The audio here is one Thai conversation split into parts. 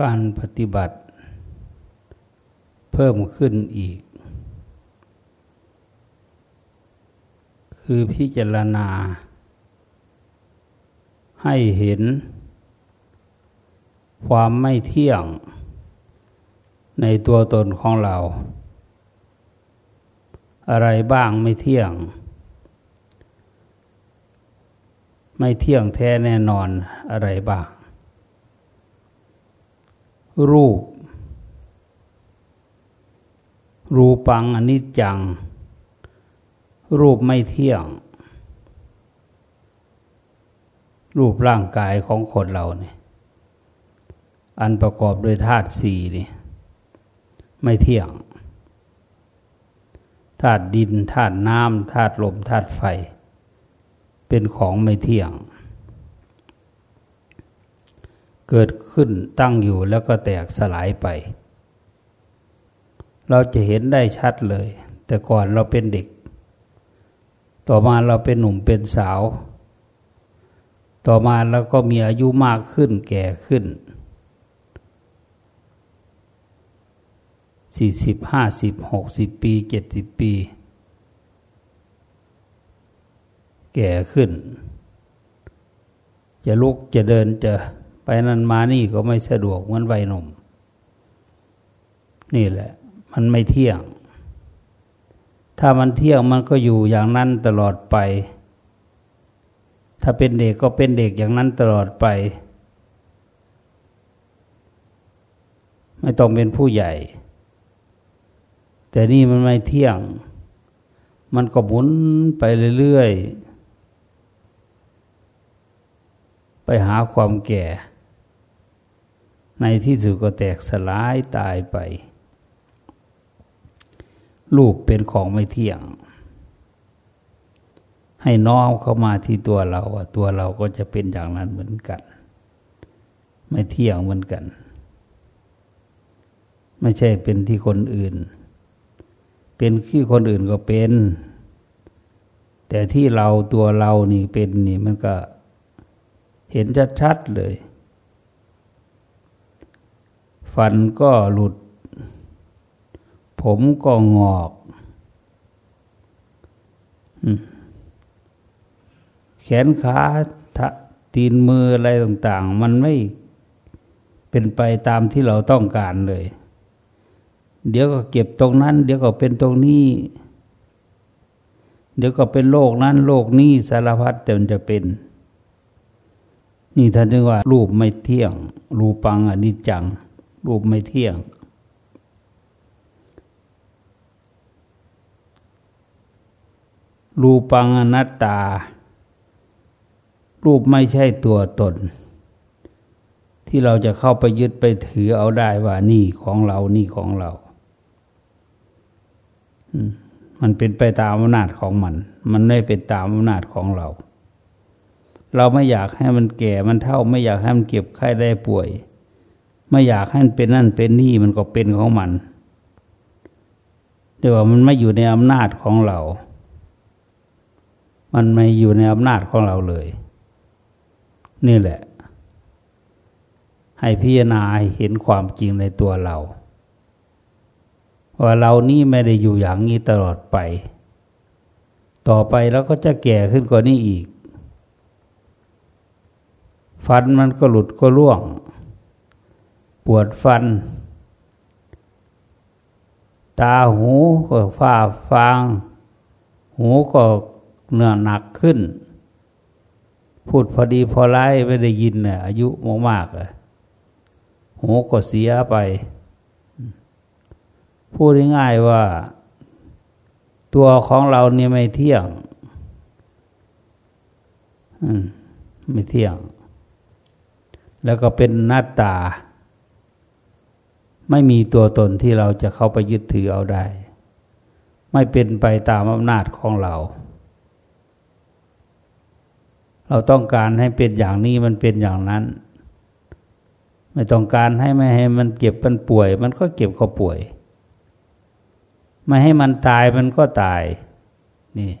การปฏิบัติ เพิ่มขึ้นอีก คือพิจารณา ให้เห็น ความไม่เที่ยง ในตัวตนของเรา อะไรบ้างไม่เที่ยง ไม่เที่ยงแท้แน่นอนอะไรบ้าง รูป รูปังอนิจจัง รูปไม่เที่ยง รูปร่างกายของคนเราเนี่ยอันประกอบด้วยธาตุสี่นี่ไม่เที่ยงธาตุดินธาตุน้ำธาตุลมธาตุไฟ เป็นของไม่เที่ยง เกิด ขึ้นตั้งอยู่แล้วก็แตกสลายไป เราจะเห็นได้ชัดเลย แต่ก่อนเราเป็นเด็ก ต่อมาเราเป็นหนุ่มเป็นสาว ต่อมาเราก็มีอายุมากขึ้นแก่ขึ้นสี่สิบห้าสิบหกสิบปีเจ็ดสิบปี แก่ขึ้น จะลุกจะเดินจะ ไปนั่นมานี่ก็ไม่สะดวกเหมือนวัยหนุ่ม นี่แหละ มันไม่เที่ยง ถ้ามันเที่ยงมันก็อยู่อย่างนั้นตลอดไป ถ้าเป็นเด็กก็เป็นเด็กอย่างนั้นตลอดไป ไม่ต้องเป็นผู้ใหญ่ แต่นี่มันไม่เที่ยง มันก็หมุนไปเรื่อยๆไปหาความแก่ ในที่สุดก็แตกสลายตายไป รูปเป็นของไม่เที่ยง ให้น้อมเข้ามาที่ตัวเราตัวเราก็จะเป็นอย่างนั้นเหมือนกัน ไม่เที่ยงเหมือนกัน ไม่ใช่เป็นที่คนอื่น เป็นที่คนอื่นก็เป็น แต่ที่เราตัวเรานี่เป็นนี่มันก็เห็นชัดๆเลย ฟันก็หลุด ผมก็งอกแขนขาตีนมืออะไรต่าง ๆ มันไม่เป็นไปตามที่เราต้องการเลย เดี๋ยวก็เก็บตรงนั้น เดี๋ยวก็เป็นตรงนี้ เดี๋ยวก็เป็นโรคนั้นโรคนี้สารพัดแต่มันจะเป็น นี่ท่านเรียกว่า รูปไม่เที่ยง รูปังอนิจจัง รูปไม่เที่ยง รูปังอนัตตา รูปไม่ใช่ตัวตน ที่เราจะเข้าไปยึดไปถือเอาได้ว่านี่ของเรา นี่ของเรา มันเป็นไปตามอำนาจของมัน มันไม่เป็นตามอำนาจของเรา เราไม่อยากให้มันแก่ มันเท่า ไม่อยากให้มันเก็บไข้ได้ป่วย ไม่อยากให้มันเป็นนั่นเป็นนี่มันก็เป็นของมันแต่ว่ามันไม่อยู่ในอำนาจของเรา มันไม่อยู่ในอำนาจของเราเลย นี่แหละ ให้พิจารณาเห็นความจริงในตัวเราว่าเรานี่ไม่ได้อยู่อย่างนี้ตลอดไป ต่อไปเราก็จะแก่ขึ้นกว่านี้อีก ฟันมันก็หลุดก็ร่วง ปวดฟัน ตาหูก็ฝ้าฟาง หูก็เนื้อหนักขึ้น พูดพอดีพอไล่ไม่ได้ยินเนี่ยอายุมากๆเลยหูก็เสียไป พูดง่ายๆว่า ตัวของเราเนี่ยไม่เที่ยงไม่เที่ยง แล้วก็เป็นหน้าตา ไม่มีตัวตนที่เราจะเข้าไปยึดถือเอาได้ ไม่เป็นไปตามอำนาจของเรา เราต้องการให้เป็นอย่างนี้มันเป็นอย่างนั้น ไม่ต้องการให้ไม่ให้มันเก็บมันป่วย มันก็เก็บก็ป่วย ไม่ให้มันตายมันก็ตาย นี่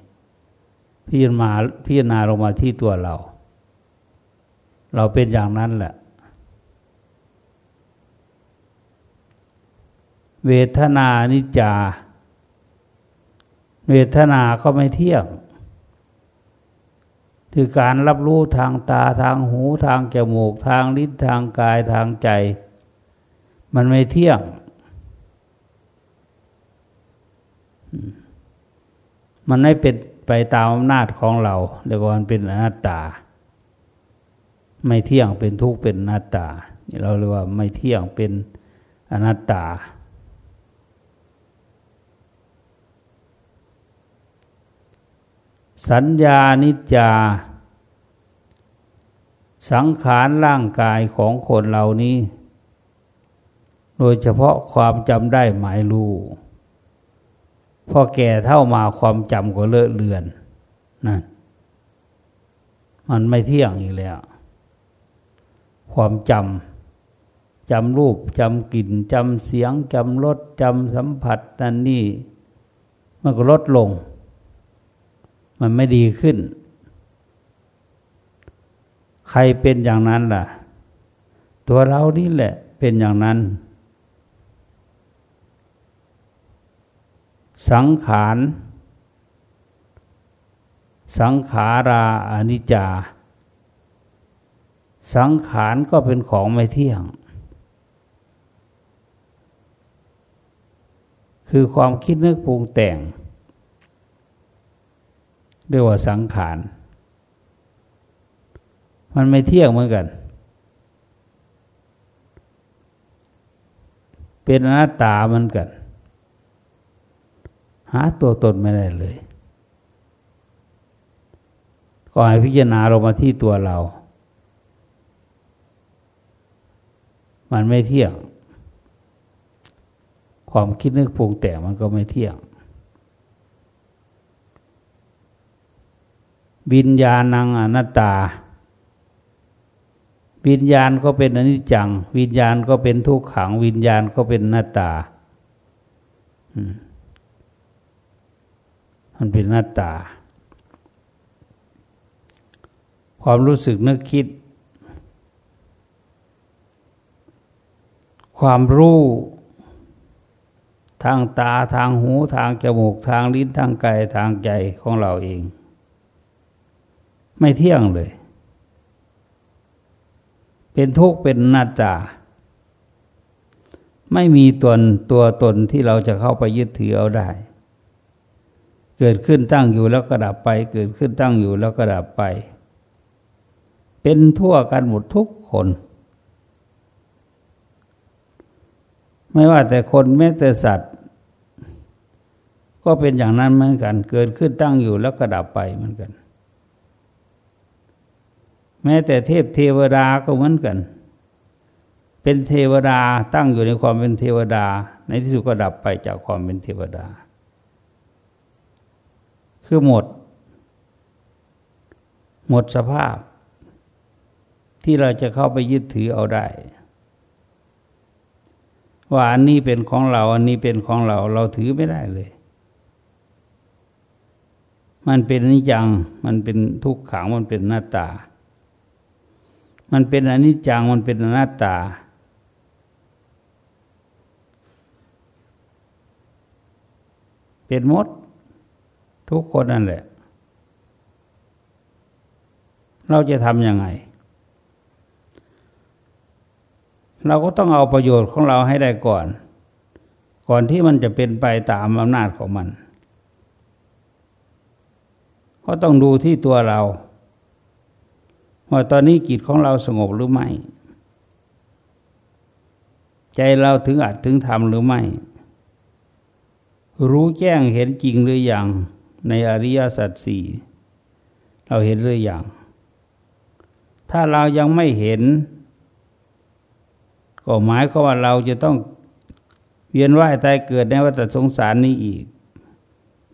พิจารณาพิจารณาลงมาที่ตัวเรา เราเป็นอย่างนั้นแหละ เวทนานิจจา เวทนาก็ไม่เที่ยง คือการรับรู้ทางตาทางหูทางจมูกทางลิ้นทางกายทางใจ มันไม่เที่ยง มันไม่เป็นไปตามอำนาจของเราเรียกว่ามันเป็นอนัตตา ไม่เที่ยงเป็นทุกข์เป็นอนัตตาเราเรียกว่าไม่เที่ยงเป็นอนัตตา สัญญานิจจา สังขารร่างกายของคนเหล่านี้ โดยเฉพาะความจำได้หมายรู้พอแก่เท่ามาความจำก็เลอะเลือนนั่นมันไม่เที่ยงอีกแล้ว ความจำจำรูปจำกลิ่นจำเสียงจำรสจำสัมผัสนั่นนี่ มันก็ลดลง มันไม่ดีขึ้น ใครเป็นอย่างนั้นล่ะ ตัวเรานี่แหละเป็นอย่างนั้น สังขาร สังขาราอนิจจา สังขารก็เป็นของไม่เที่ยง คือความคิดนึกปรุงแต่ง เรียกว่าสังขาร มันไม่เที่ยงเหมือนกัน เป็นอนัตตาเหมือนกัน หาตัวตนไม่ได้เลย ก็ให้พิจารณาลงมาที่ตัวเรา มันไม่เที่ยง ความคิดนึกปรุงแต่งมันก็ไม่เที่ยง วิญญาณังอนัตตา วิญญาณก็เป็นอนิจจัง วิญญาณก็เป็นทุกขัง วิญญาณก็เป็นหน้าตามมันเป็นหน้าตา ความรู้สึกนึกคิด ความรู้ทางตาทางหูทางจมูกทางลิ้นทางกายทางใจของเราเอง ไม่เที่ยงเลย เป็นทุกข์เป็นหน้าตา ไม่มีตนตัวตนที่เราจะเข้าไปยึดถือเอาได้ เกิดขึ้นตั้งอยู่แล้วก็ดับไป เกิดขึ้นตั้งอยู่แล้วก็ดับไป เป็นทั่วกันหมดทุกคน ไม่ว่าแต่คนแม้แต่สัตว์ ก็เป็นอย่างนั้นเหมือนกัน เกิดขึ้นตั้งอยู่แล้วก็ดับไปเหมือนกัน แม้แต่เทพเทวดาก็เหมือนกัน เป็นเทวดาตั้งอยู่ในความเป็นเทวดา ในที่สุดก็ดับไปจากความเป็นเทวดา คือหมด หมดสภาพ ที่เราจะเข้าไปยึดถือเอาได้ว่าอันนี้เป็นของเรา อันนี้เป็นของเรา เราถือไม่ได้เลย มันเป็นนิจจัง มันเป็นทุกขัง มันเป็นหน้าตา มันเป็นอนิจจังมันเป็นหน้าตา เป็นมด ทุกคนนั่นแหละ เราจะทำยังไง เราก็ต้องเอาประโยชน์ของเราให้ได้ก่อน ก่อนที่มันจะเป็นไปตามอำนาจของมัน ก็ต้องดูที่ตัวเรา ว่าตอนนี้กิจของเราสงบหรือไม่ ใจเราถึงอัดถึงทำหรือไม่ รู้แจ้งเห็นจริงหรืออยังในอริยสัจสี่เราเห็นหรืออยังถ้าเรายังไม่เห็น ก็หมายความว่าเราจะต้องเวียนว่ายตายเกิดในวัฏสงสารนี้อีก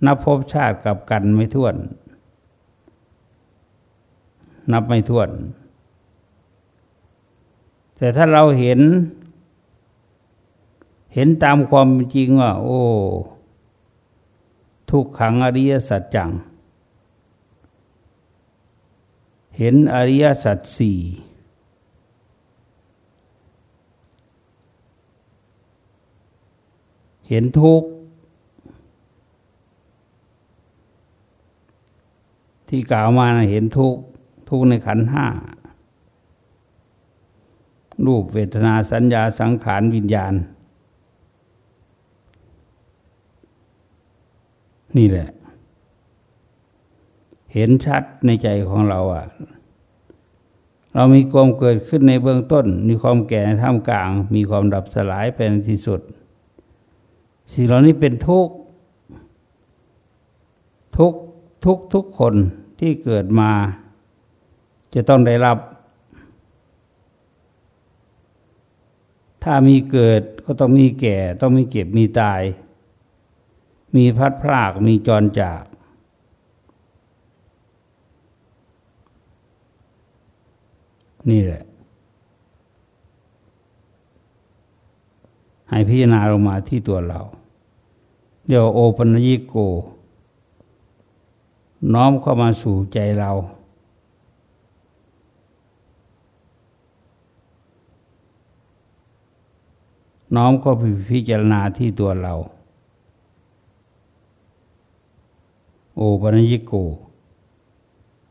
นับพบชาติกับกันไม่ท้วน นับไม่ท้วน แต่ถ้าเราเห็น เห็นตามความจริงว่า โอ้ ทุกขังอริยสัจจัง เห็นอริยสัจสี่เห็นทุกข์ที่กล่าวมานะเห็นทุกข์ ทุกในขันห้ารูปเวทนาสัญญาสังขารวิญญาณ นี่แหละ เห็นชัดในใจของเราอะ เรามีความเกิดขึ้นในเบื้องต้น มีความแก่ในท่ามกลาง มีความดับสลายไปในที่สุด สิ่งเหล่านี้เป็นทุกทุกทุกทุกคนที่เกิดมา จะต้องได้รับ ถ้ามีเกิดก็ต้องมีแก่ ต้องมีเก็บมีตาย มีพัดพรากมีจรจาก นี่แหละ ให้พิจารณาลงมาที่ตัวเรา เดี๋ยวโอปัญญิโก น้อมเข้ามาสู่ใจเรา น้อมก็พิจารณาที่ตัวเรา โอปัญญิโก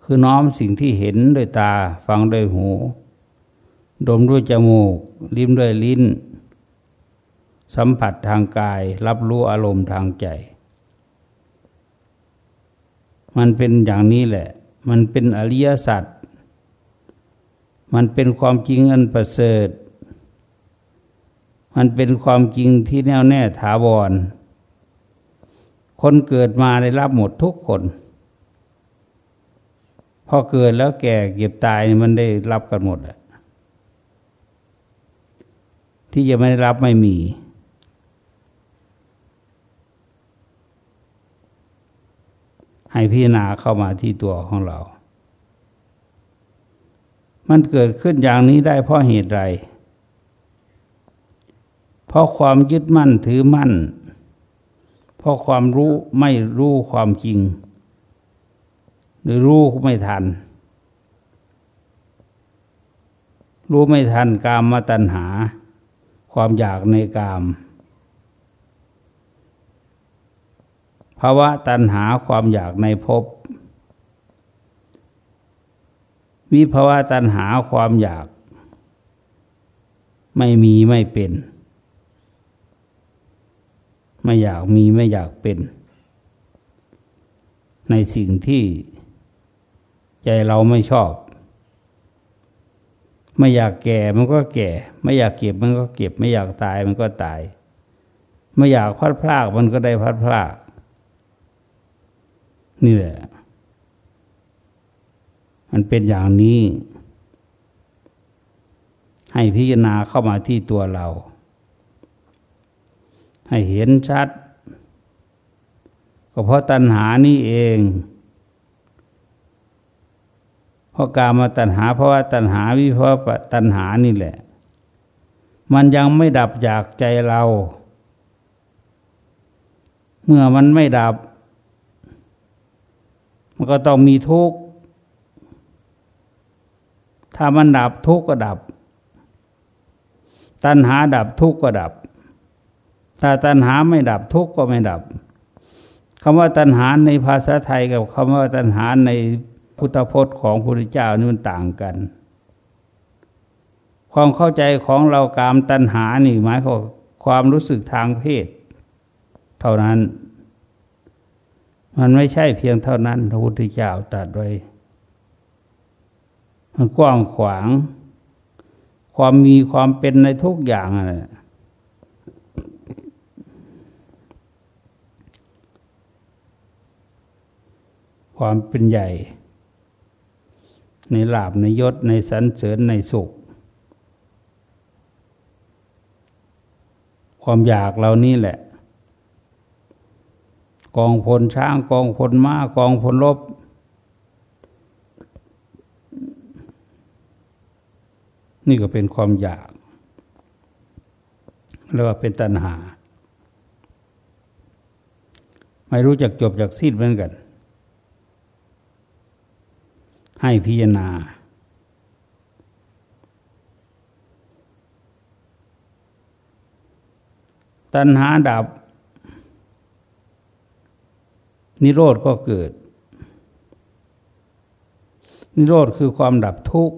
คือน้อมสิ่งที่เห็นด้วยตา ฟังด้วยหู ดมด้วยจมูก ลิ้มด้วยลิ้น สัมผัสทางกาย รับรู้อารมณ์ทางใจ มันเป็นอย่างนี้แหละ มันเป็นอริยสัจ มันเป็นความจริงอันประเสริฐ มันเป็นความจริงที่แน่วแน่ถาวร คนเกิดมาได้รับหมดทุกคนพอเกิดแล้วแก่เก็บตายมันได้รับกันหมดอะที่จะไม่ได้รับไม่มี ให้พิจารณาเข้ามาที่ตัวของเรา มันเกิดขึ้นอย่างนี้ได้เพราะเหตุใด เพราะความยึดมั่นถือมั่น เพราะความรู้ไม่รู้ความจริง หรือรู้ไม่ทัน รู้ไม่ทันกามมาตัณหา ความอยากในกาม ภาวะตัณหาความอยากในภพวิภาวะตัณหาความอยาก ไม่มีไม่เป็น ไม่อยากมีไม่อยากเป็น ในสิ่งที่ใจเราไม่ชอบ ไม่อยากแก่มันก็แก่ ไม่อยากเก็บมันก็เก็บ ไม่อยากตายมันก็ตาย ไม่อยากพัดพลากมันก็ได้พัดพลากนี่แหละมันเป็นอย่างนี้ ให้พิจารณาเข้ามาที่ตัวเรา ให้เห็นชัด ก็เพราะตัณหานี่เอง เพราะกามาตัณหาเพราะว่าตัณหาวิเพราะตัณหานี่แหละ มันยังไม่ดับจากใจเรา เมื่อมันไม่ดับ มันก็ต้องมีทุกข์ถ้ามันดับทุกข์ก็ดับ ตัณหาดับทุกข์ก็ดับ ถ้าตัณหาไม่ดับทุกข์ก็ไม่ดับคำว่าตัณหาในภาษาไทยกับคำว่าตัณหาในพุทธพจน์ของพระพุทธเจ้านี่มันต่างกัน ความเข้าใจของเรากามตัณหานี่หมายความความรู้สึกทางเพศ เท่านั้น มันไม่ใช่เพียงเท่านั้นพระพุทธเจ้าตรัสไว้มันกว้างขวาง ความมีความเป็นในทุกอย่างอะ ความเป็นใหญ่ ในลาบในยศในสันเสริญในสุข ความอยากเรานี่แหละ กองพลช้างกองพลม้ากองพลรบนี่ก็เป็นความอยากเรียกว่าเป็นตัณหา ไม่รู้จักจบจากสิ้นเหมือนกัน ให้พิจารณา ตัณหาดับ นิโรธก็เกิด นิโรธคือความดับทุกข์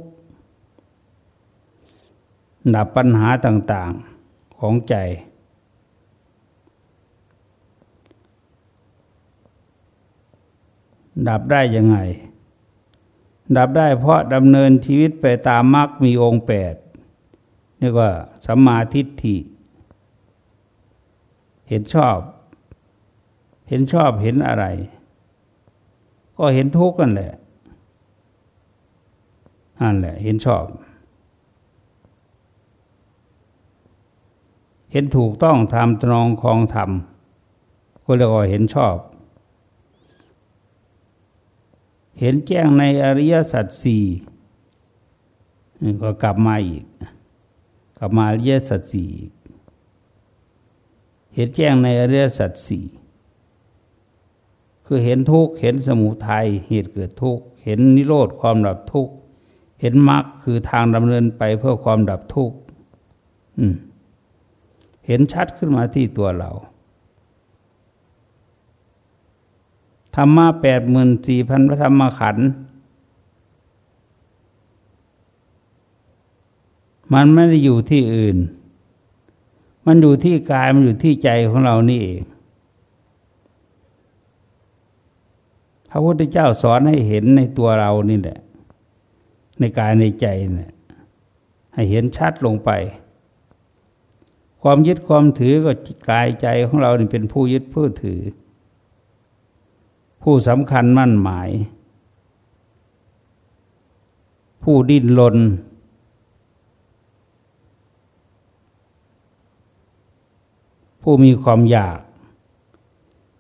ดับปัญหาต่างๆของใจดับได้ยังไง ดับได้เพราะดำเนินชีวิตไปตามมรรคมีองค์แปดเรียกว่าสัมมาทิฏฐิ เห็นชอบ เห็นชอบเห็นอะไร ก็เห็นทุกข์กันแหละนั่นแหละ เห็นชอบ เห็นถูกต้องทำตรองคองธรรมก็เรียกว่าเห็นชอบ เห็นแจ้งในอริยสัจสี่ก็กลับมาอีก กลับมาอริยสัจสี่เห็นแจ้งในอริยสัจสี่คือเห็นทุกข์เห็นสมุทัยเหตุเกิดทุกข์เห็นนิโรธความดับทุกข์เห็นมรรคคือทางดำเนินไปเพื่อความดับทุกข์เห็นชัดขึ้นมาที่ตัวเรา ธรรมะแปดหมื่นสี่พันพระธรรมขันธ์มันไม่ได้อยู่ที่อื่น มันอยู่ที่กาย มันอยู่ที่ใจของเรานี่เองพระพุทธเจ้าสอนให้เห็นในตัวเรานี่แหละ ในกายในใจเนี่ยให้เห็นชัดลงไป ความยึดความถือก็กายใจของเรานี่เป็นผู้ยึดผู้ถือ ผู้สำคัญมั่นหมาย ผู้ดิ้นรนผู้มีความอยาก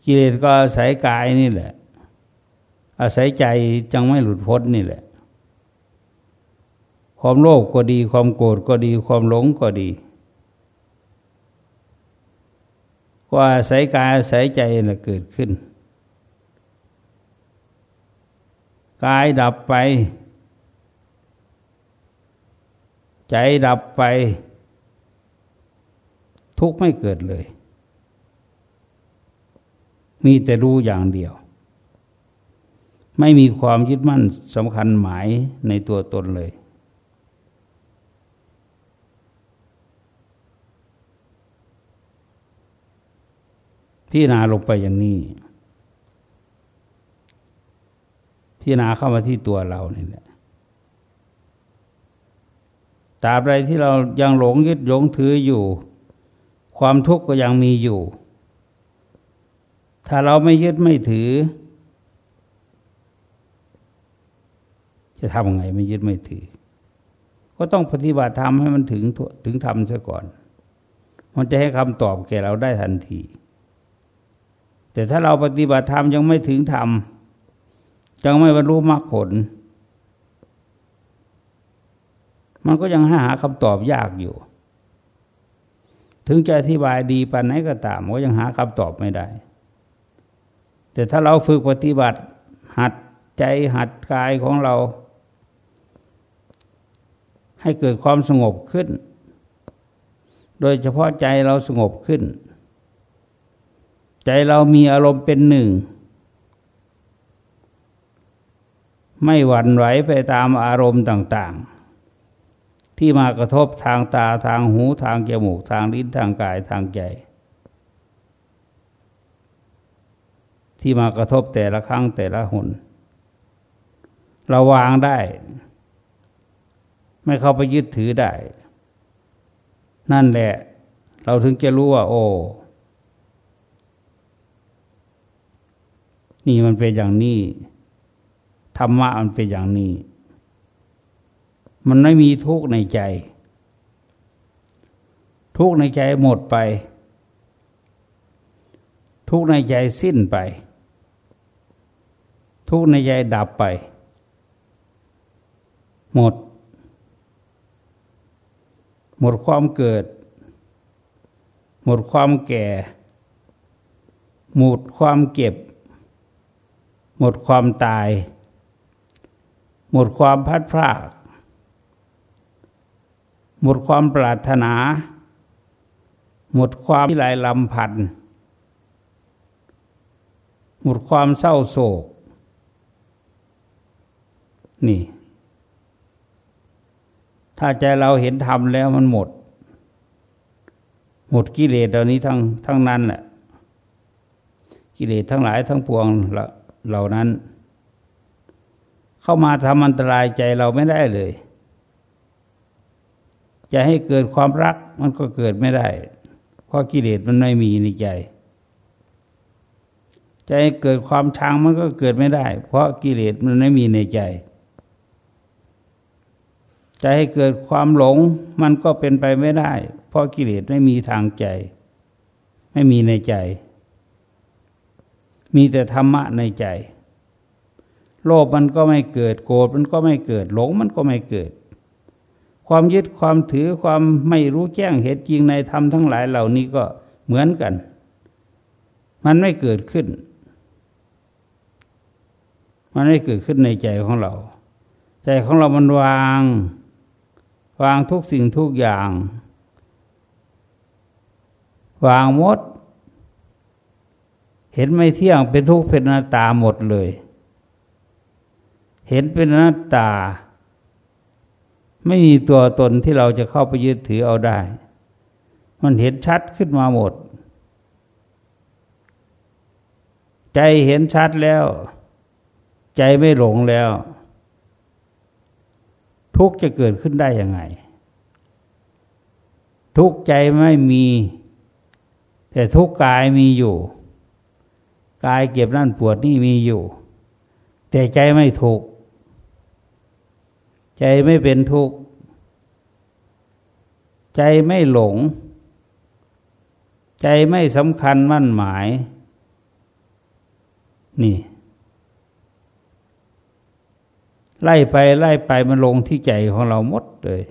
กิเลสก็อาศัยกายนี่แหละ อาศัยใจจังไม่หลุดพ้นนี่แหละ ความโลภกก็ดี ความโกรธก็ดี ความหลงก็ดีก็อาศัยกายอาศัยใจน่ะเกิดขึ้น กายดับไป ใจดับไป ทุกไม่เกิดเลย มีแต่รู้อย่างเดียว ไม่มีความยึดมั่นสำคัญหมายในตัวตนเลยพี่นาลงไปอย่างนี้ พี่นาเข้ามาที่ตัวเรานี่แหละตราบใดที่เรายังหลงยึดหลงถืออยู่ ความทุกข์ก็ยังมีอยู่ ถ้าเราไม่ยึดไม่ถือ จะทำไงไม่ยึดไม่ถือ ก็ต้องปฏิบัติธรรมให้มันถึงถึงธรรมซะก่อน มันจะให้คำตอบแก่เราได้ทันที แต่ถ้าเราปฏิบัติธรรมยังไม่ถึงธรรม ยังไม่บรรลุมรรคผล มันก็ยังหาคำตอบยากอยู่ ถึงจะอธิบายดีปานไหนก็ตามก็ยังหาคำตอบไม่ได้ แต่ถ้าเราฝึกปฏิบัติ หัดใจหัดกายของเรา ให้เกิดความสงบขึ้น โดยเฉพาะใจเราสงบขึ้น ใจเรามีอารมณ์เป็นหนึ่ง ไม่หวั่นไหวไปตามอารมณ์ต่างๆ ที่มากระทบทางตาทางหูทางจมูกทางลิ้นทางกายทางใจ ที่มากระทบแต่ละครั้งแต่ละหนเราวางได้ ไม่เข้าไปยึดถือได้ นั่นแหละ เราถึงจะรู้ว่า โอ้นี่มันเป็นอย่างนี้ รรมะมันเป็นอย่างนี้ มันไม่มีทุกข์ในใจ ทุกข์ในใจหมดไป ทุกข์ในใจสิ้นไป ทุกข์ในใจดับไป หมด หมดความเกิด หมดความแก่ หมดความเก็บ หมดความตาย หมดความพัดพราก หมดความปรารถนา หมดความที่ลายลำพันหมดความเศร้าโศก นี่ ถ้าใจเราเห็นธรรมแล้วมันหมด หมดกิเลสเหล่านี้ทั้งทั้งนั้นแหละกิเลสทั้งหลายทั้งปวงเหล่านั้น เข้ามาทำอันตรายใจเราไม่ได้เลย จะให้เกิดความรักมันก็เกิดไม่ได้ เพราะกิเลสมันไม่มีในใจ จะให้เกิดความชังมันก็เกิดไม่ได้ เพราะกิเลสมันไม่มีในใจ จะให้เกิดความหลงมันก็เป็นไปไม่ได้ เพราะกิเลสไม่มีทางใจ ไม่มีในใจ มีแต่ธรรมะในใจ โลภมันก็ไม่เกิด โกรธมันก็ไม่เกิด หลงมันก็ไม่เกิด ความยึดความถือความไม่รู้แจ้งเหตุจริงในธรรมทั้งหลายเหล่านี้ก็เหมือนกัน มันไม่เกิดขึ้น มันไม่เกิดขึ้นในใจของเรา ใจของเรามันวาง วางทุกสิ่งทุกอย่าง วางหมด เห็นไม่เที่ยงเป็นทุกข์เป็นนาตาหมดเลย เห็นเป็นหน้าตา ไม่มีตัวตนที่เราจะเข้าไปยึดถือเอาได้ มันเห็นชัดขึ้นมาหมด ใจเห็นชัดแล้ว ใจไม่หลงแล้ว ทุกจะเกิดขึ้นได้ยังไง ทุกใจไม่มี แต่ทุกกายมีอยู่ กายเก็บนั่นปวดนี่มีอยู่ แต่ใจไม่ถูก ใจไม่เป็นทุกข์ ใจไม่หลง ใจไม่สำคัญมั่นหมาย นี่ ไล่ไปไล่ไปมันลงที่ใจของเราหมดเลย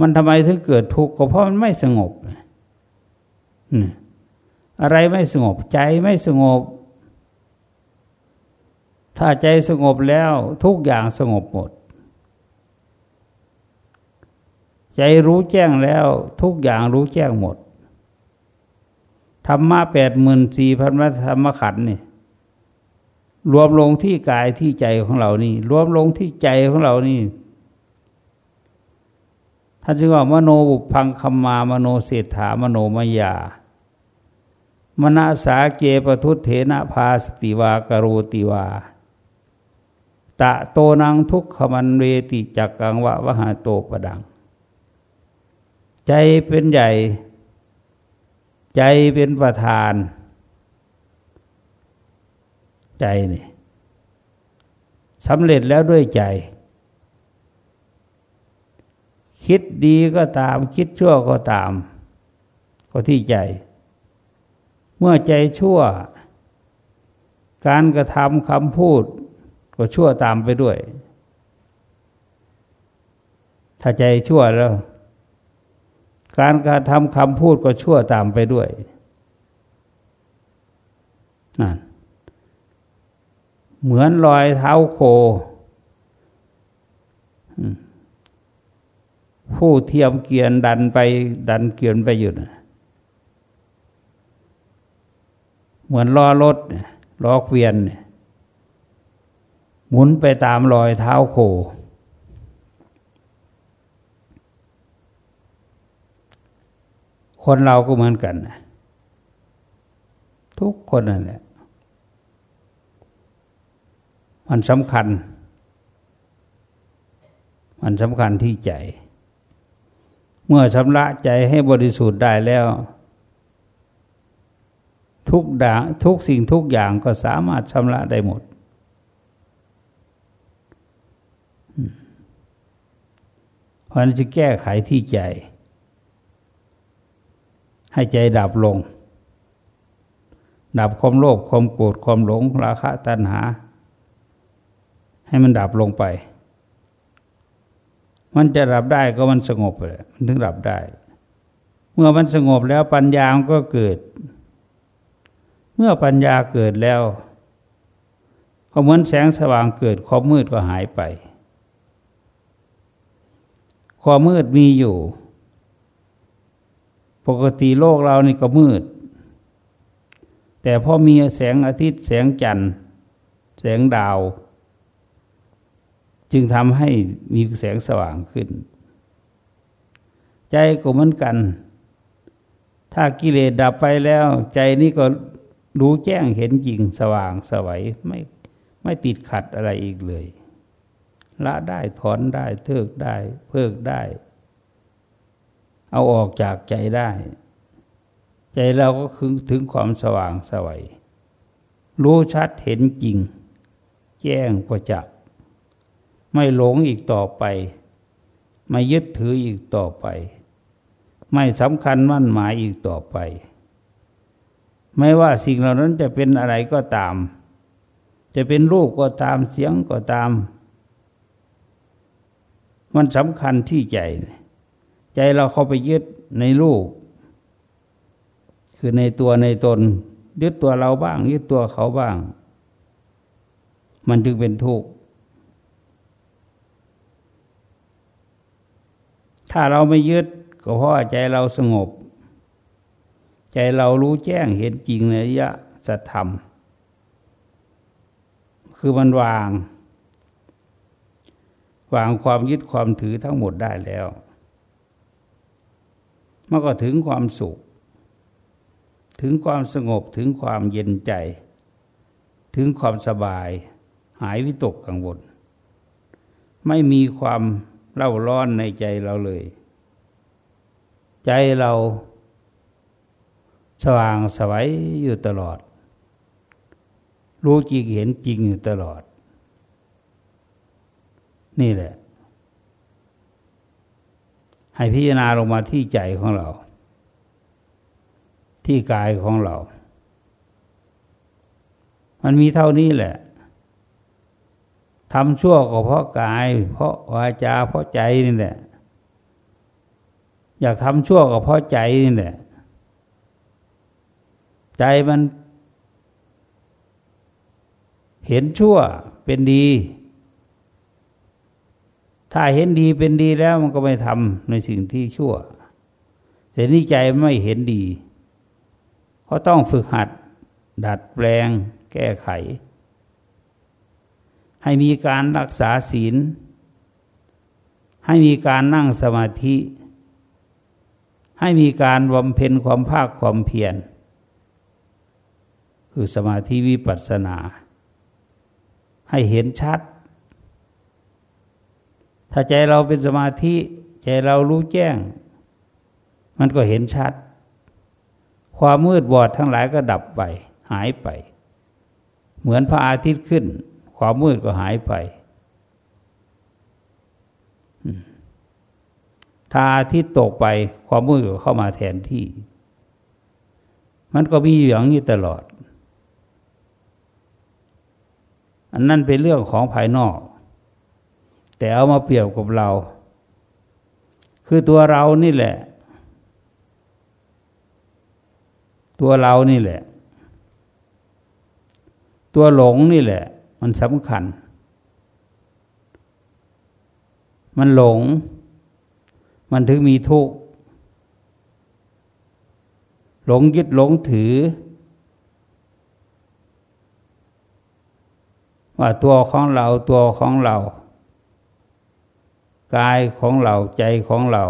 มันทำไมถึงเกิดทุกข์ก็เพราะมันไม่สงบอะไรไม่สงบใจไม่สงบ ถ้าใจสงบแล้วทุกอย่างสงบหมด ใจรู้แจ้งแล้ว ทุกอย่างรู้แจ้งหมด ธรรมะแปดหมื่นสี่พันวัธรรมขันธ์นี่รวมลงที่กายที่ใจของเรานี่ รวมลงที่ใจของเรานี่ท่านจึงว่ามโนบุพังคัมมามโนเศรษฐามโนมยามนาสาเกปทุเถนะพาสติวากโรติวา ตะโตนังทุกขมันเวติจักกังวะวหาโตปดัง ใจเป็นใหญ่ ใจเป็นประธาน ใจนี่สำเร็จแล้วด้วยใจ คิดดีก็ตาม คิดชั่วก็ตาม ก็ที่ใจ เมื่อใจชั่ว การกระทำคำพูด ก็ชั่วตามไปด้วย ถ้าใจชั่วแล้ว การกระทำคำพูดก็ชั่วตามไปด้วยนั่นเหมือนรอยเท้าโค ผู้เทียมเกียนดันไป ดันเกียนไปอยู่นะเหมือนล้อรถล้อเกวียนเนี่ย หมุนไปตามรอยเท้าโค คนเราก็เหมือนกัน ทุกคนนั่นแหละ มันสำคัญ มันสำคัญที่ใจ เมื่อชำระใจให้บริสุทธิ์ได้แล้ว ทุกดาทุกสิ่งทุกอย่างก็สามารถชำระได้หมด เพ ราะนั้นจะแก้ไขที่ใจ ให้ใจดับลง ดับความโลภความโกรธความหลง ราคะตัณหา ให้มันดับลงไป มันจะดับได้ก็มันสงบเลยมันถึงดับได้ เมื่อมันสงบแล้วปัญญามันก็เกิด เมื่อปัญญาเกิดแล้วก็เหมือนแสงสว่างเกิดความมืดก็หายไป ความมืดมีอยู่ ปกติโลกเรานี่ก็มืด แต่พอมีแสงอาทิตย์ แสงจันทร์ แสงดาว จึงทำให้มีแสงสว่างขึ้น ใจก็เหมือนกัน ถ้ากิเลสดับไปแล้ว ใจนี้ก็รู้แจ้งเห็นจริงสว่างสวัยไม่ไม่ติดขัดอะไรอีกเลย ละได้ถอนได้เทิกได้ เพิกได้ เอาออกจากใจได้ ใจเราก็คือถึงความสว่างสวัยรู้ชัดเห็นจริง แจ้งประจักษ์ไม่หลงอีกต่อไป ไม่ยึดถืออีกต่อไป ไม่สำคัญมั่นหมายอีกต่อไป ไม่ว่าสิ่งเหล่านั้นจะเป็นอะไรก็ตาม จะเป็นรูปก็ตามเสียงก็ตาม มันสำคัญที่ใจ ใจเราเข้าไปยึดในรูปคือในตัวในตน ยึดตัวเราบ้าง ยึดตัวเขาบ้าง มันจึงเป็นทุกข์ถ้าเราไม่ยึดก็เพราะใจเราสงบ ใจเรารู้แจ้งเห็นจริงในยะสัจธรรม คือมันวาง วางความยึดความถือทั้งหมดได้แล้วมันก็ถึงความสุข ถึงความสงบถึงความเย็นใจ ถึงความสบาย หายวิตกกังวล ไม่มีความเล่าร้อนในใจเราเลย ใจเราสว่างสวัยอยู่ตลอด รู้จริงเห็นจริงอยู่ตลอด นี่แหละ ให้พิจารณาลงมาที่ใจของเรา ที่กายของเรา มันมีเท่านี้แหละทำชั่วก็เพราะกาย เพราะวาจาเพราะใจนี่แหละ อยากทำชั่วก็เพราะใจนี่แหละ ใจมัน เห็นชั่วเป็นดี ถ้าเห็นดีเป็นดีแล้วมันก็ไม่ทำในสิ่งที่ชั่ว แต่นี่ใจไม่เห็นดีเขาต้องฝึกหัด ดัดแปลง แก้ไข ให้มีการรักษาศีล ให้มีการนั่งสมาธิ ให้มีการบำเพ็ญความภาคความเพียรคือสมาธิวิปัสสนา ให้เห็นชัด ถ้าใจเราเป็นสมาธิใจเรารู้แจ้ง มันก็เห็นชัด ความมืดบอดทั้งหลายก็ดับไป หายไป เหมือนพระอาทิตย์ขึ้น ความมืดก็หายไป ถ้าอาทิตย์ตกไปความมืดก็เข้ามาแทนที่ มันก็มีอย่างนี้ตลอด อันนั้นเป็นเรื่องของภายนอก แต่เอามาเปรียบกับเรา คือตัวเรานี่แหละ ตัวเรานี่แหละ ตัวหลงนี่แหละ มันสำคัญ มันหลง มันถึงมีทุกข์หลงยึดหลงถือ ว่าตัวของเราตัวของเรา กายของเราใจของเรา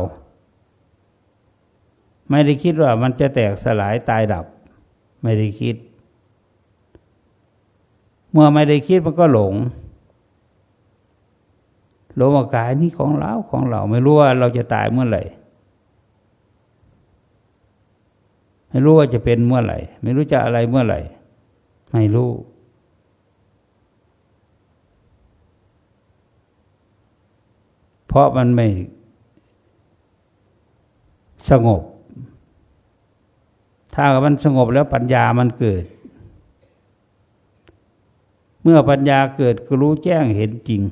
ไม่ได้คิดว่ามันจะแตกสลายตายดับ ไม่ได้คิด เมื่อไม่ได้คิดมันก็หลงหลงว่ากายนี้ของเราของเรา ไม่รู้ว่าเราจะตายเมื่อไหร่ไม่รู้ว่าจะเป็นเมื่อไหร่ ไม่รู้จะอะไรเมื่อไหร่ ไม่รู้ เพ ราะมันไม่สงบ ถ้ามันสงบแล้วปัญญามันเกิด เมื่อปัญญาเกิดก็รู้แจ้งเห็นจริง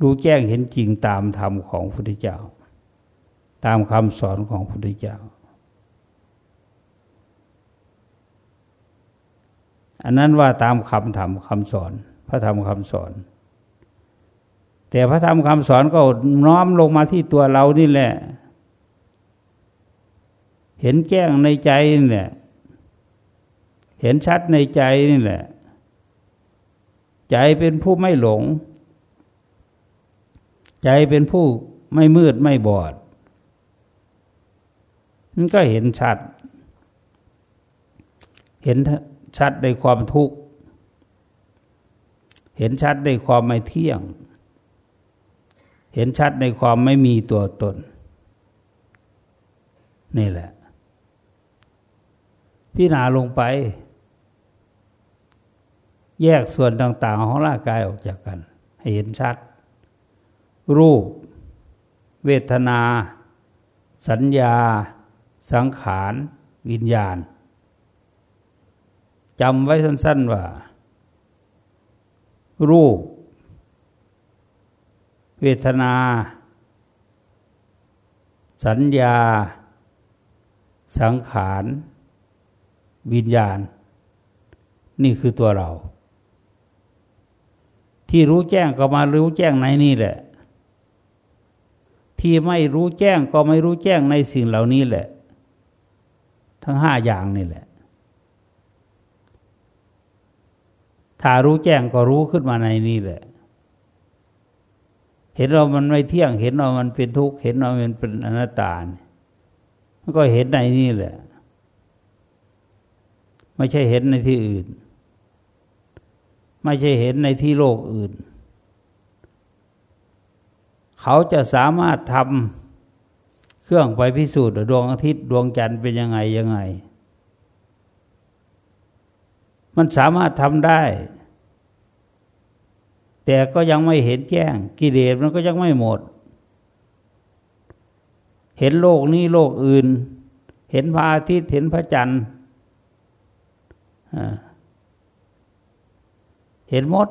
รู้แจ้งเห็นจริงตามธรรมของพระพุทธเจ้า ตามคำสอนของพระพุทธเจ้า อันนั้นว่าตามคำธรรมคำสอน พระธรรมคำสอน แต่พระธรรมคำสอนก็น้อมลงมาที่ตัวเรานี่แหละ เห็นแจ้งในใจนี่แหละ เห็นชัดในใจนี่แหละ ใจเป็นผู้ไม่หลง ใจเป็นผู้ไม่มืดไม่บอดมันก็เห็นชัด เห็นชัดในความทุกข์ เห็นชัดในความไม่เที่ยง เห็นชัดในความไม่มีตัวตน นี่แหละ พิจารณาลงไป แยกส่วนต่าง ๆ ของร่างกายออกจากกัน ให้เห็นชัด รูป เวทนา สัญญา สังขาร วิญญาณจำไว้สั้น ๆ ว่า รูป เวทนา สัญญา สังขาร วิญญาณ นี่คือตัวเรา ที่รู้แจ้งก็มารู้แจ้งในนี่แหละ ที่ไม่รู้แจ้งก็ไม่รู้แจ้งในสิ่งเหล่านี้แหละ ทั้งห้าอย่างนี่แหละถ้ารู้แจ้งก็รู้ขึ้นมาในนี่แหละ เห็นเรามันไม่เที่ยง เห็นเรามันเป็นทุกข์เห็นเรามันเป็นอนัตตามันก็เห็นในนี่แหละ ไม่ใช่เห็นในที่อื่น ไม่ใช่เห็นในที่โลกอื่น เขาจะสามารถทำเครื่องไปพิสูจน์ดวงอาทิตย์ดวงจันทร์เป็นยังไงยังไง มันสามารถทำได้ แต่ก็ยังไม่เห็นแจ้ง กิเลสมันก็ยังไม่หมด เห็นโลกนี้โลกอื่น เห็นพระอาทิตย์เห็นพระจันทร์เห็นมด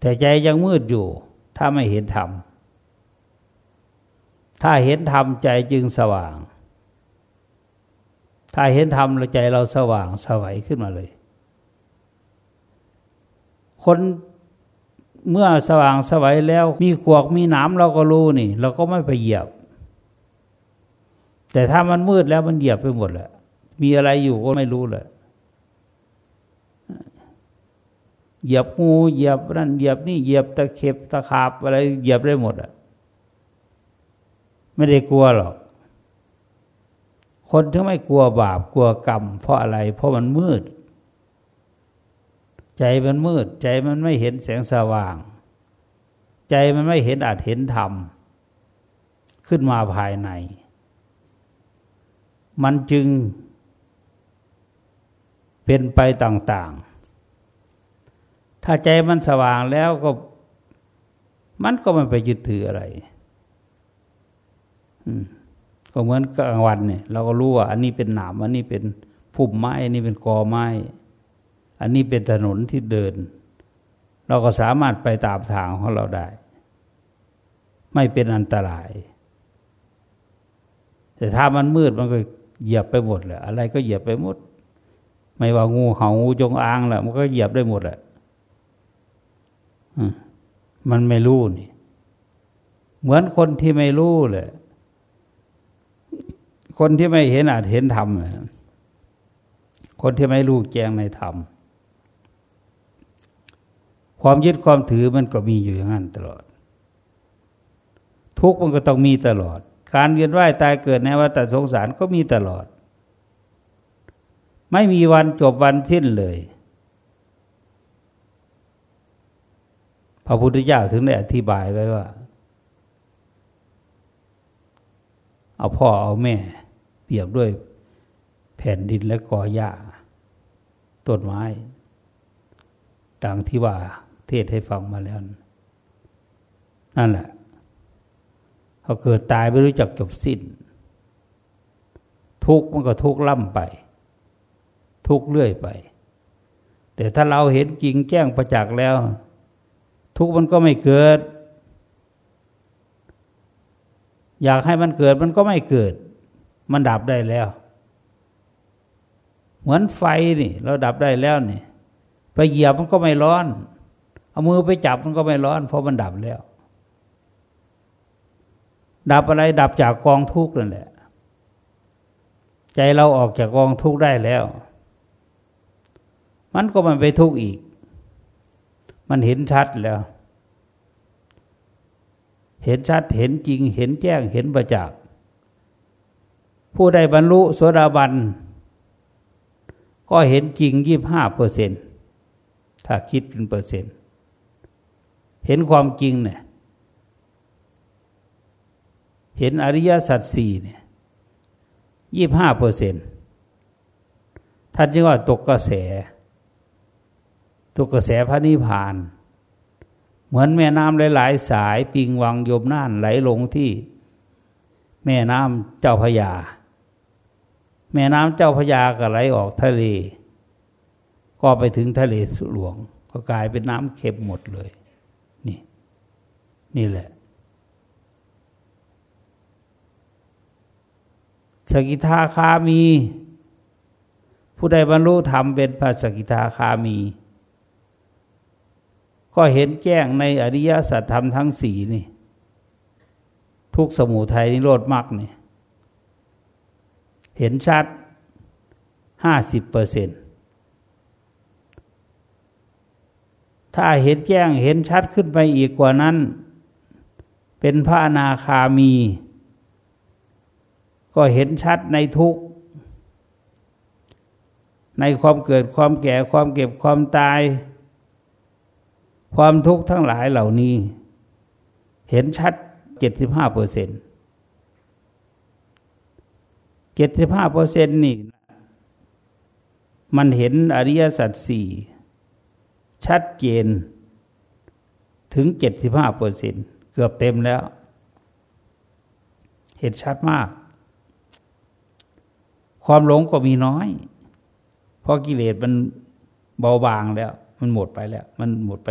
แต่ใจยังมืดอยู่ ถ้าไม่เห็นธรรมถ้าเห็นธรรมใจจึงสว่าง ถ้าเห็นธรรมแล้วใจเราสว่างสวัยขึ้นมาเลย คนเมื่อสว่างสวัยแล้ว มีขวกมีหนามเราก็รู้นี่ เราก็ไม่ไปเหยียบ แต่ถ้ามันมืดแล้วมันเหยียบไปหมดแหละมีอะไรอยู่ก็ไม่รู้เลยเหยียบงูเหยียบนั่นเหยียบนี่เหยียบตะเข็บตะขาบอะไรเหยียบได้หมดอะ ไม่ได้กลัวหรอก คนที่ไม่กลัวบาปกลัวกรรม เพราะอะไร เพราะมันมืด ใจมันมืด ใจมันไม่เห็นแสงสว่าง ใจมันไม่เห็นอาจเห็นธรรม ขึ้นมาภายใน มันจึง เป็นไปต่างๆ ถ้าใจมันสว่างแล้วก็ มันก็ไม่ไปยึดถืออะไรก็เหมือนกลางวันเนี่ยเราก็รู้ว่า อันนี้เป็นหนามอันนี้เป็นพุ่มไม้ อันนี้เป็นกอไม้ อันนี้เป็นถนนที่เดิน เราก็สามารถไปตามทางของเราได้ ไม่เป็นอันตราย แต่ถ้ามันมืดมันก็เหยียบไปหมดเลยอะไรก็เหยียบไปหมด ไม่ว่างูเห่างูจงอางแหละมันก็เหยียบได้หมดแหละมันไม่รู้นี่ เหมือนคนที่ไม่รู้เลยคนที่ไม่เห็นอาจเห็นธรรมคนที่ไม่รู้แจ้งในธรรม ความยึดความถือมันก็มีอยู่อย่างนั้นตลอด ทุกมันก็ต้องมีตลอด การเวียนว่ายตายเกิดในวัฏสงสารก็มีตลอด ไม่มีวันจบวันสิ้นเลย พระพุทธเจ้าถึงได้อธิบายไว้ว่า เอาพ่อเอาแม่ เปรียบด้วยแผ่นดินและกอหญ้าต้นไม้ดังที่ว่า เทศให้ฟังมาแล้ว นั่นแหละเขาเกิดตายไม่รู้จักจบสิ้น ทุกมันก็ทุกล่ำไป ทุกเรื่อยไป แต่ถ้าเราเห็นจริงแจ้งประจักษ์แล้ว ทุกมันก็ไม่เกิด อยากให้มันเกิดมันก็ไม่เกิด มันดับได้แล้ว เหมือนไฟนี่ เราดับได้แล้วนี่ไปเหยียบมันก็ไม่ร้อน เอามือไปจับมันก็ไม่ร้อน เพราะมันดับแล้ว ดับอะไรดับจากกองทุกข์นั่นแหละ ใจเราออกจากกองทุกข์ได้แล้ว มันก็มันไปทุกข์อีก มันเห็นชัดแล้ว เห็นชัดเห็นจริง เห็นแจ้งเห็นประจักษ์ผู้ใดบรรลุโสดาบัน ก็เห็นจริงยี่บห้าเปอร์เซ็นถ้าคิดเป็นเปอร์เซ็นต์ เห็นความจริงเนี่ย เห็นอริยสัจสี่เนี่ยยี่ห้าเปอร์เซ็นต์ท่านจึงว่าตกกระแส ตกกระแสพระนิพพาน เหมือนแม่น้ำหลาย ๆ สาย ปิงวังโยมน่านไหลลงที่ แม่น้ำเจ้าพยา แม่น้ำเจ้าพยาก็ไหลออกทะเล ก็ไปถึงทะเลหลวง ก็กลายเป็นน้ำเค็มหมดเลย นี่แหละสกิทาคามี ผู้ใดบรรลุธรรมเป็นพระสกิทาคามี ก็เห็นแจ้งในอริยสัจธรรมทั้งสี่นี่ ทุกสมุทัยนิโรธมรรคนี่เห็นชัดห้าสิบเปอร์เซ็นถ้าเห็นแจ้งเห็นชัดขึ้นไปอีกกว่านั้น เป็นพระอนาคามี ก็เห็นชัดในทุกในความเกิดความแก่ความเก็บความตาย ความทุกข์ทั้งหลายเหล่านี้ เห็นชัดเจ็ดสิบห้าเปอร์เซ็นต์เจ็ดสิบห้าเปอร์เซ็นต์นี่ มันเห็นอริยสัจสี่ชัดเจนถึงเจ็ดสิบห้าเปอร์เซ็นต์ เกือบเต็มแล้ว เห็นชัดมาก ความหลงก็มีน้อย เพราะกิเลสมันเบาบางแล้ว มันหมดไปแล้ว มันหมดไป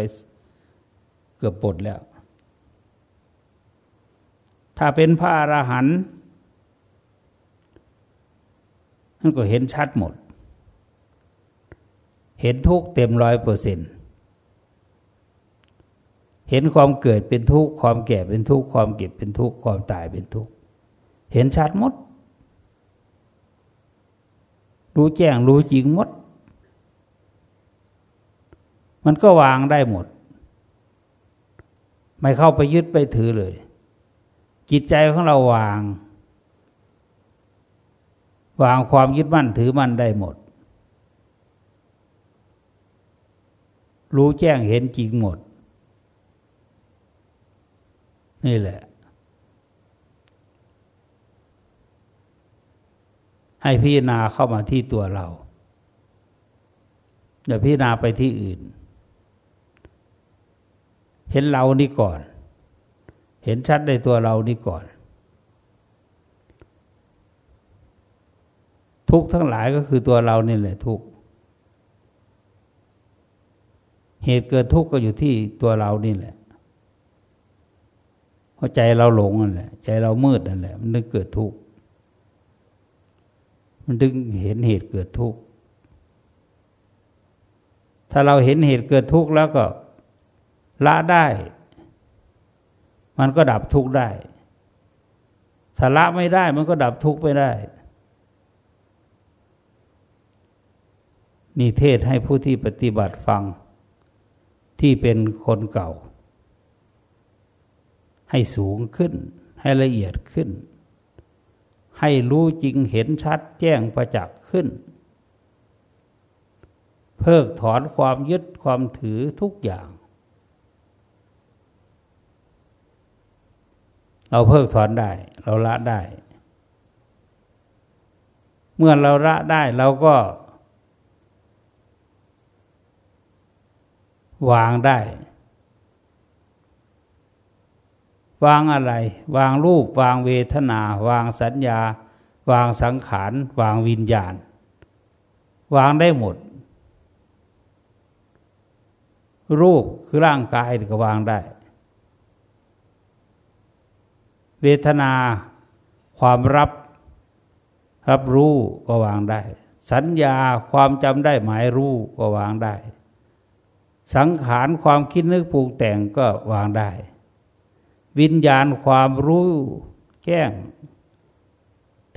เกือบปดแล้ว ถ้าเป็นพระอรหันต์ท่านก็เห็นชัดหมด เห็นทุกเต็มร้อยเปอร์เซ็นต์ เห็นความเกิดเป็นทุกข์ความแก่เป็นทุกข์ความเก็บเป็นทุกข์ความตายเป็นทุกข์เห็นชัดหมด รู้แจ้งรู้จริงหมด มันก็วางได้หมด ไม่เข้าไปยึดไปถือเลย จิตใจของเราวาง วางความยึดมั่นถือมั่นได้หมด รู้แจ้งเห็นจริงหมด นี่แหละ ให้พิจารณาเข้ามาที่ตัวเราอย่าพิจารณาไปที่อื่น เห็นเรานี่ก่อน เห็นชัดในตัวเรานี่ก่อน ทุกทั้งหลายก็คือตัวเรานี่แหละทุกเหตุเกิดทุกข์ก็อยู่ที่ตัวเรานี่แหละ เพราะใจเราหลงนั่นแหละ ใจเรามืดนั่นแหละ มันถึงเกิดทุกข์มันดึงเห็นเหตุเกิดทุกข์ถ้าเราเห็นเหตุเกิดทุกข์แล้วก็ละได้ มันก็ดับทุกข์ได้ ถ้าละไม่ได้มันก็ดับทุกข์ไม่ได้ นี่เทศให้ผู้ที่ปฏิบัติฟังที่เป็นคนเก่า ให้สูงขึ้น ให้ละเอียดขึ้น ให้รู้จริงเห็นชัดแจ้งประจักษ์ขึ้น เพิกถอนความยึดความถือทุกอย่าง เราเพิกถอนได้ เราละได้ เมื่อเราละได้เราก็วางได้ วางอะไร วางรูป วางเวทนา วางสัญญา วางสังขาร วางวิญญาณ วางได้หมด รูปคือร่างกายก็วางได้ เวทนา ความรับรับรู้ก็วางได้ สัญญาความจำได้หมายรู้ก็วางได้ สังขารความคิดนึกปรุงแต่งก็วางได้ วิญญาณความรู้แจ้ง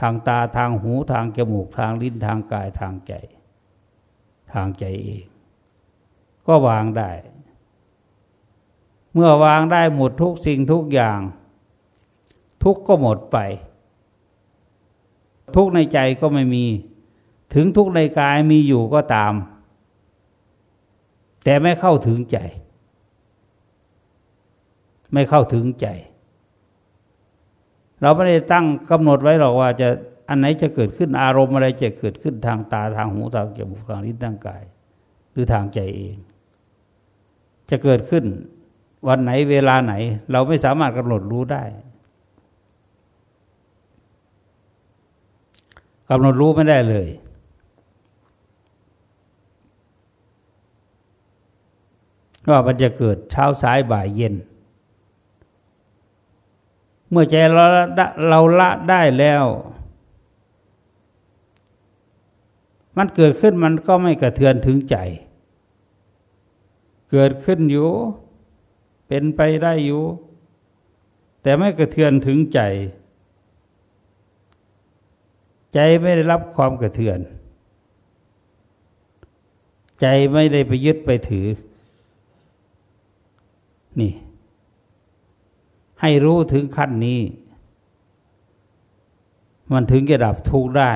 ทางตาทางหูทางจมูกทางลิ้นทางกายทางใจ ทางใจเอง ก็วางได้ เมื่อวางได้หมดทุกสิ่งทุกอย่าง ทุกก็หมดไป ทุกในใจก็ไม่มี ถึงทุกในกายมีอยู่ก็ตาม แต่ไม่เข้าถึงใจ ไม่เข้าถึงใจ เราไม่ได้ตั้งกำหนดไว้หรอกว่าจะอันไหนจะเกิดขึ้นอารมณ์อะไรจะเกิดขึ้นทางตาทางหูทางจมูกทางลิ้นทางกาย หรือทางใจเอง จะเกิดขึ้นวันไหนเวลาไหน เราไม่สามารถกำหนดรู้ได้กำหนดรู้ไม่ได้เลย ว่ามันจะเกิดเช้าสายบ่ายเย็น เมื่อใจเราเราละได้แล้ว มันเกิดขึ้นมันก็ไม่กระเทือนถึงใจ เกิดขึ้นอยู่ เป็นไปได้อยู่ แต่ไม่กระเทือนถึงใจ ใจไม่ได้รับความกระเทือน ใจไม่ได้ไปยึดไปถือ นี่ ให้รู้ถึงขั้นนี้ มันถึงจะดับทุกข์ได้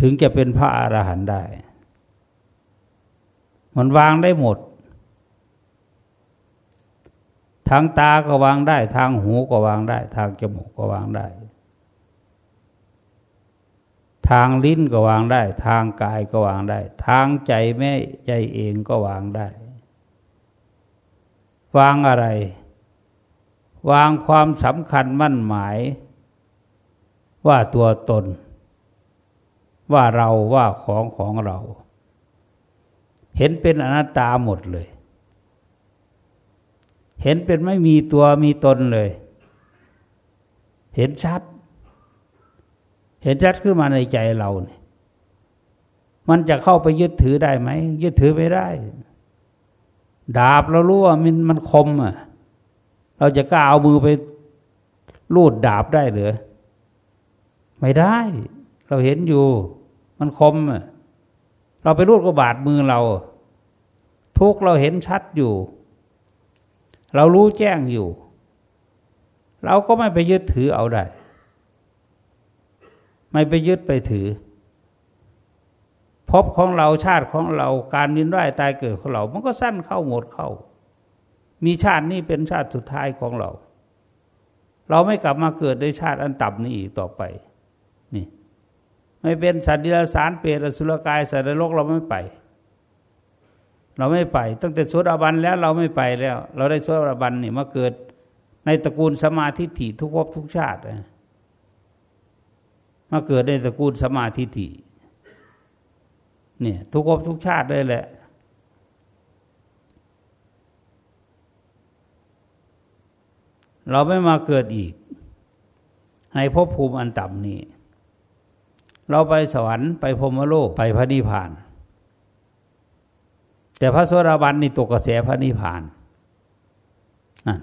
ถึงจะเป็นพระอรหันต์ได้ มันวางได้หมด ทางตาก็วางได้ ทางหูก็วางได้ ทางจมูกก็วางได้ ทางลิ้นก็วางได้ ทางกายก็วางได้ ทางใจแม่ใจเองก็วางได้ วางอะไร วางความสำคัญมั่นหมาย ว่าตัวตน ว่าเราว่าของของเรา เห็นเป็นอนัตตาหมดเลย เห็นเป็นไม่มีตัวมีตนเลย เห็นชัด เห็นชัดขึ้นมาในใจเราเนี่ยมันจะเข้าไปยึดถือได้ไหม ยึดถือไม่ได้ ดาบเรารู้ว่ามันมันคมอะ เราจะกล้าเอามือไปลูดดาบได้หรือไม่ได้ เราเห็นอยู่ มันคม เราไปลูดก็บาดมือเรา ทุกเราเห็นชัดอยู่ เรารู้แจ้งอยู่ เราก็ไม่ไปยึดถือเอาได้ ไม่ไปยึดไปถือพบของเราชาติของเราการวินว่ายตายเกิดของเรา มันก็สั้นเข้าหมดเข้า มีชาตินี้เป็นชาติสุดท้ายของเรา เราไม่กลับมาเกิดในชาติอันต่ำนี้อีกต่อไป นี่ ไม่เป็นสัตว์ดิลสารเปรตสุรกายสัตว์นโลกเราไม่ไป เราไม่ไป ตั้งแต่สุดาบันแล้วเราไม่ไปแล้ว เราได้สุดาบันนี่มาเกิดในตระกูลสมาธิถีทุกภพทุกชาติมาเกิดในตระกูลสมาธิถีเนี่ย ทุกภพทุกชาติเลยแหละ เราไม่มาเกิดอีก ในภพภูมิอันต่ำนี้ เราไปสวรรค์ไปพรมโลกไปพระนิพพาน แต่พระโสดาบันนี่ตกกระแสพระนิพพานนั่น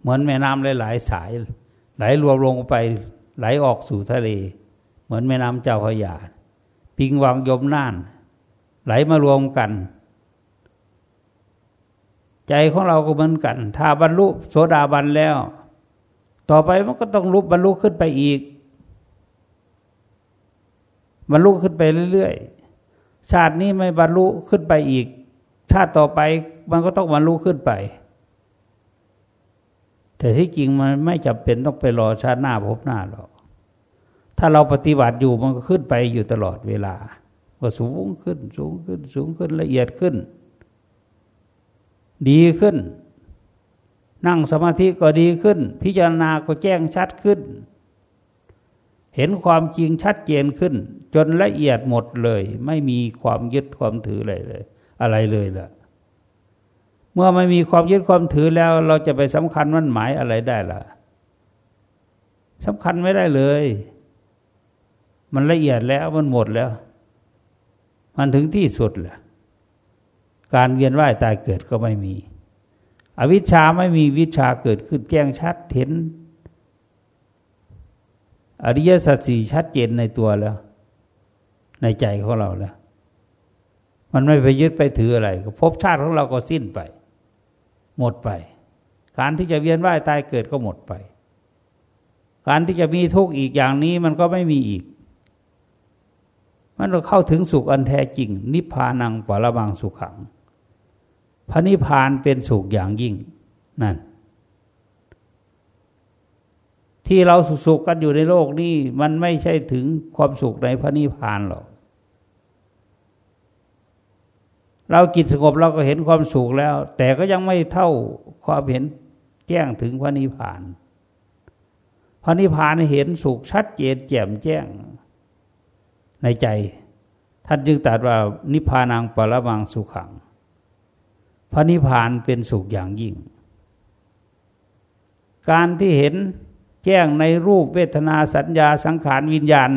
เหมือนแม่น้ำหลายๆสาย ไหลรวมลงไปไหลออกสู่ทะเล เหมือนแม่น้ำเจ้าพระยาปิงวังยมน่าน ไหลมารวมกัน ใจของเราก็เหมือนกัน ถ้าบรรลุโสดาบันแล้ว ต่อไปมันก็ต้องรุบบรรลุขึ้นไปอีก บรรลุขึ้นไปเรื่อยๆ ชาตินี้ไม่บรรลุขึ้นไปอีก ชาติต่อไปมันก็ต้องบรรลุขึ้นไป แต่ที่จริงมันไม่จำเป็นต้องไปรอชาติหน้าพบหน้าหรอก ถ้าเราปฏิบัติอยู่มันก็ขึ้นไปอยู่ตลอดเวลา ก็สูงขึ้นสูงขึ้นสูงขึ้นละเอียดขึ้น ดีขึ้น นั่งสมาธิก็ดีขึ้น พิจารณาก็แจ้งชัดขึ้น เห็นความจริงชัดเจนขึ้น จนละเอียดหมดเลย ไม่มีความยึดความถืออะไรเลย อะไรเลยล่ะ เมื่อไม่มีความยึดความถือแล้ว เราจะไปสำคัญมั่นหมายอะไรได้ล่ะสำคัญไม่ได้เลย มันละเอียดแล้วมันหมดแล้ว มันถึงที่สุดแหละ การเวียนว่ายตายเกิดก็ไม่มี อวิชชาไม่มีวิชาเกิดขึ้นแจ้งชัดเห็น อริยสัจสี่ชัดเจนในตัวแล้ว ในใจของเราแล้ว มันไม่ไปยึดไปถืออะไรภพชาติของเราก็สิ้นไป หมดไป การที่จะเวียนว่ายตายเกิดก็หมดไป การที่จะมีทุกข์อีกอย่างนี้มันก็ไม่มีอีกมันเราเข้าถึงสุขอันแท้จริง นิพพานังปรมังสุขขัง พระนิพพานเป็นสุขอย่างยิ่งนั่น ที่เราสุขกันอยู่ในโลกนี้มันไม่ใช่ถึงความสุขในพระนิพพานหรอกเราจิตสงบเราก็เห็นความสุขแล้ว แต่ก็ยังไม่เท่าความเห็นแจ้งถึงพระนิพพาน พระนิพพานเห็นสุขชัดเจนแจ่มแจ้ง ในใจ ท่านจึงตรัสว่านิพพานังปรมังสุขัง พระนิพพานเป็นสุขอย่างยิ่ง การที่เห็นแจ้งในรูปเวทนาสัญญาสังขารวิญญาณ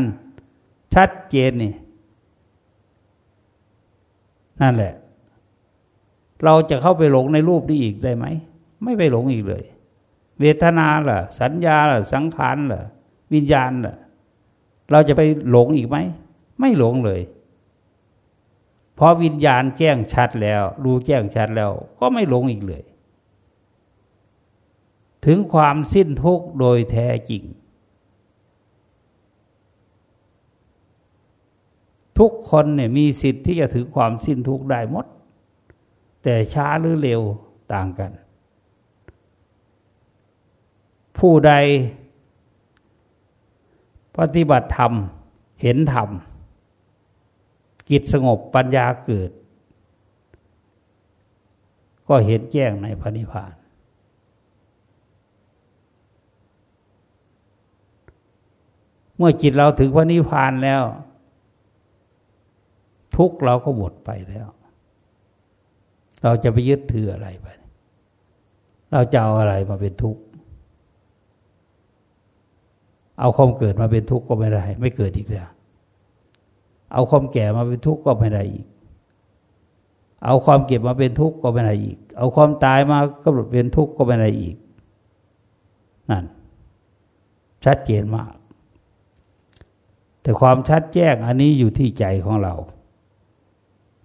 ชัดเจนนี่นั่นแหละ เราจะเข้าไปหลงในรูปนี้อีกได้ไหม ไม่ไปหลงอีกเลย เวทนาล่ะ สัญญาล่ะ สังขารล่ะ วิญญาณล่ะ เราจะไปหลงอีกไหม ไม่หลงเลย พอวิญญาณแจ้งชัดแล้ว รู้แจ้งชัดแล้ว ก็ไม่หลงอีกเลย ถึงความสิ้นทุกข์โดยแท้จริง ทุกคนเนี่ยมีสิทธิ์ที่จะถึงความสิ้นทุกข์ได้หมด แต่ช้าหรือเร็วต่างกัน ผู้ใดปฏิบัติธรรม เห็นธรรม จิตสงบปัญญาเกิด ก็เห็นแจ้งในพระนิพพาน เมื่อจิตเราถึงพระนิพพานแล้ว ทุกเราก็หมดไปแล้ว เราจะไปยึดถืออะไรไป เราจะเอาอะไรมาเป็นทุกข์เอาความเกิดมาเป็นทุกข์ก็ไม่ได้ ไม่เกิดอีกแล้ว เอาความแก่มาเป็นทุกข์ก็ไม่ได้อีก เอาความเก็บมาเป็นทุกข์ก็ไม่ได้อีก เอาความตายมาก็เป็นทุกข์ก็ไม่ได้อีก นั่น ชัดเจนมาก แต่ความชัดแจ้งอันนี้อยู่ที่ใจของเรา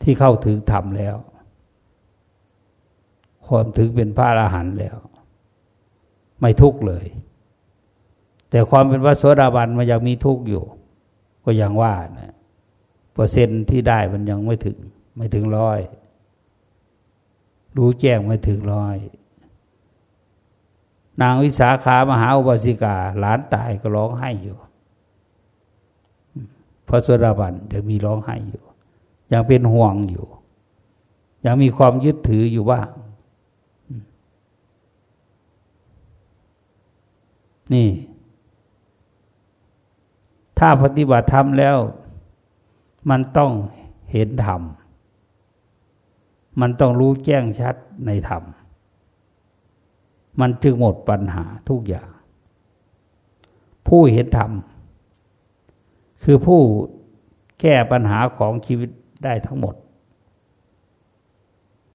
ที่เข้าถึงธรรมแล้ว ความถึงเป็นพระอรหันต์แล้ว ไม่ทุกข์เลย แต่ความเป็นพระโสดาบันมันยังมีทุกข์อยู่ ก็ยังว่านะ เปอร์เซ็นที่ได้มันยังไม่ถึง ไม่ถึงร้อยรู้แจ้งไม่ถึงร้อย นางวิสาขามหาอุบาสิกา หลานตายก็ร้องไห้อยู่พระสวดาบันยังมีร้องไห้อยู่ ยังเป็นห่วงอยู่ ยังมีความยึดถืออยู่บ้างนี่ ถ้าปฏิบัติธรรมแล้ว มันต้องเห็นธรรม มันต้องรู้แจ้งชัดในธรรม มันจึงหมดปัญหาทุกอย่าง ผู้เห็นธรรม คือผู้แก้ปัญหาของชีวิตได้ทั้งหมด